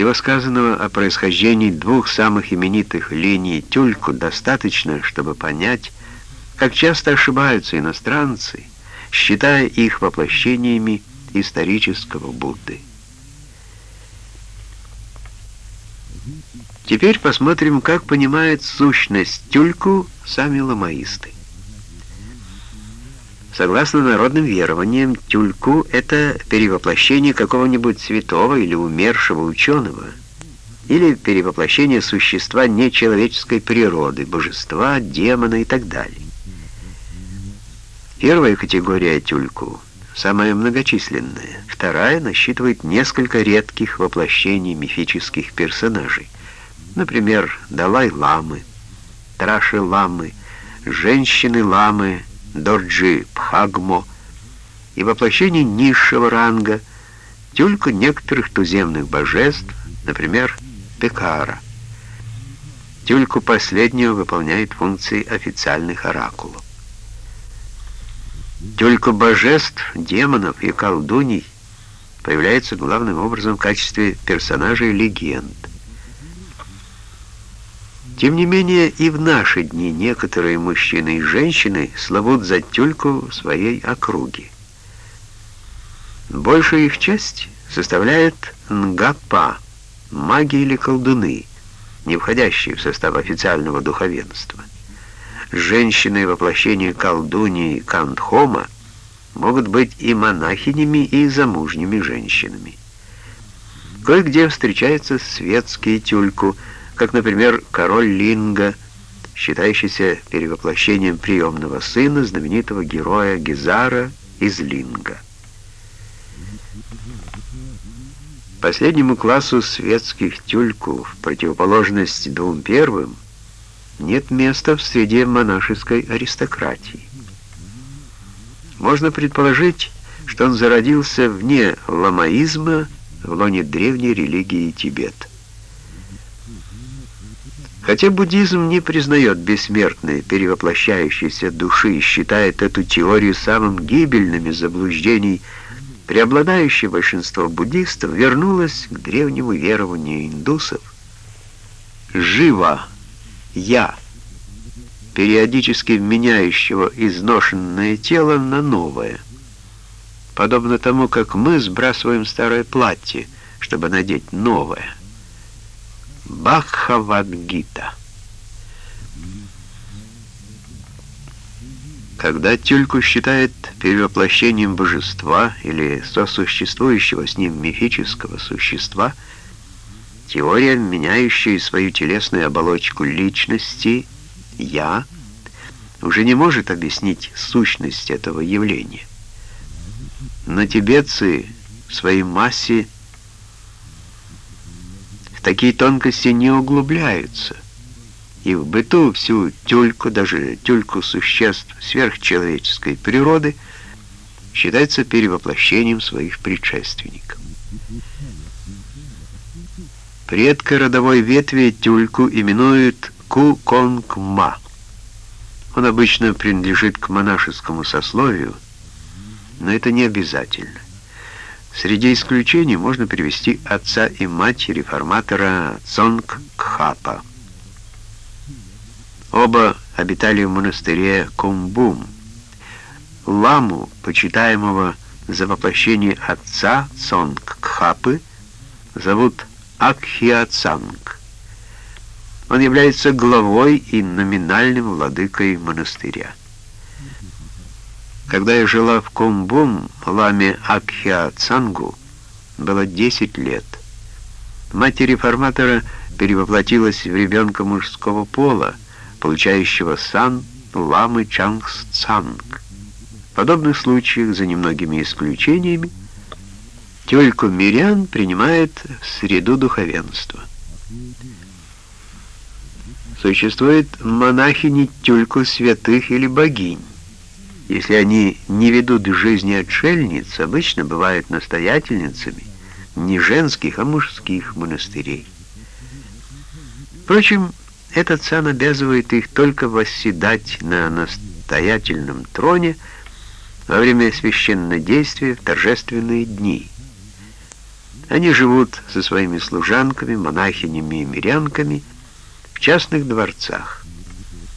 Всего сказанного о происхождении двух самых именитых линий тюльку достаточно, чтобы понять, как часто ошибаются иностранцы, считая их воплощениями исторического Будды. Теперь посмотрим, как понимают сущность тюльку сами ламаисты. Согласно народным верованиям, тюльку — это перевоплощение какого-нибудь святого или умершего ученого, или перевоплощение существа нечеловеческой природы, божества, демона и так далее. Первая категория тюльку — самая многочисленная, вторая насчитывает несколько редких воплощений мифических персонажей, например, Далай-ламы, Траши-ламы, женщины-ламы, Дорджи Пхагмо и воплощение низшего ранга, тюлька некоторых туземных божеств, например, Пекара. Тюльку последнего выполняет функции официальных оракулов. Тюлька божеств, демонов и колдуней появляется главным образом в качестве персонажей легенд. Тем не менее, и в наши дни некоторые мужчины и женщины славут за тюльку своей округе. Большая их часть составляет нгапа, маги или колдуны, не входящие в состав официального духовенства. Женщины воплощения колдуньи Кандхома могут быть и монахинями, и замужними женщинами. Кое-где встречаются светские тюльку – как, например, король Линга, считающийся перевоплощением приемного сына знаменитого героя Гизара из Линга. Последнему классу светских тюльку, в противоположность двум первым, нет места в среде монашеской аристократии. Можно предположить, что он зародился вне ламаизма в лоне древней религии Тибета. Хотя буддизм не признает бессмертной перевоплощающейся души и считает эту теорию самым гибельным из заблуждений, преобладающее большинство буддистов вернулось к древнему верованию индусов. «Живо! Я!» периодически меняющего изношенное тело на новое. Подобно тому, как мы сбрасываем старое платье, чтобы надеть новое. Бхагавадгита. Когда тюльку считает перевоплощением божества или сосуществующего с ним мифического существа, теория, меняющая свою телесную оболочку личности «я», уже не может объяснить сущность этого явления. Но тибетцы в своей массе – такие тонкости не углубляются. И в быту всю тюльку, даже тюльку существ сверхчеловеческой природы, считается перевоплощением своих предшественников. Предка родовой ветви тюльку именуют Ку-Конг-Ма. Он обычно принадлежит к монашескому сословию, но это не обязательно. Среди исключений можно привести отца и мать реформатора Цонг Кхапа. Оба обитали в монастыре Кумбум. Ламу, почитаемого за воплощение отца Цонг Кхапы, зовут Акхиацанг. Он является главой и номинальным владыкой монастыря. Когда я жила в Кумбум, ламе Акхя Цангу, было 10 лет. Мать реформатора перевоплотилась в ребенка мужского пола, получающего сан ламы Чангс Цанг. В подобных случаях, за немногими исключениями, тёльку мирян принимает в среду духовенства. Существует монахини тюльку святых или богинь. Если они не ведут жизни отшельниц, обычно бывают настоятельницами не женских, а мужских монастырей. Впрочем, этот сан обязывает их только восседать на настоятельном троне во время священнодействия в торжественные дни. Они живут со своими служанками, монахинями и мирянками в частных дворцах.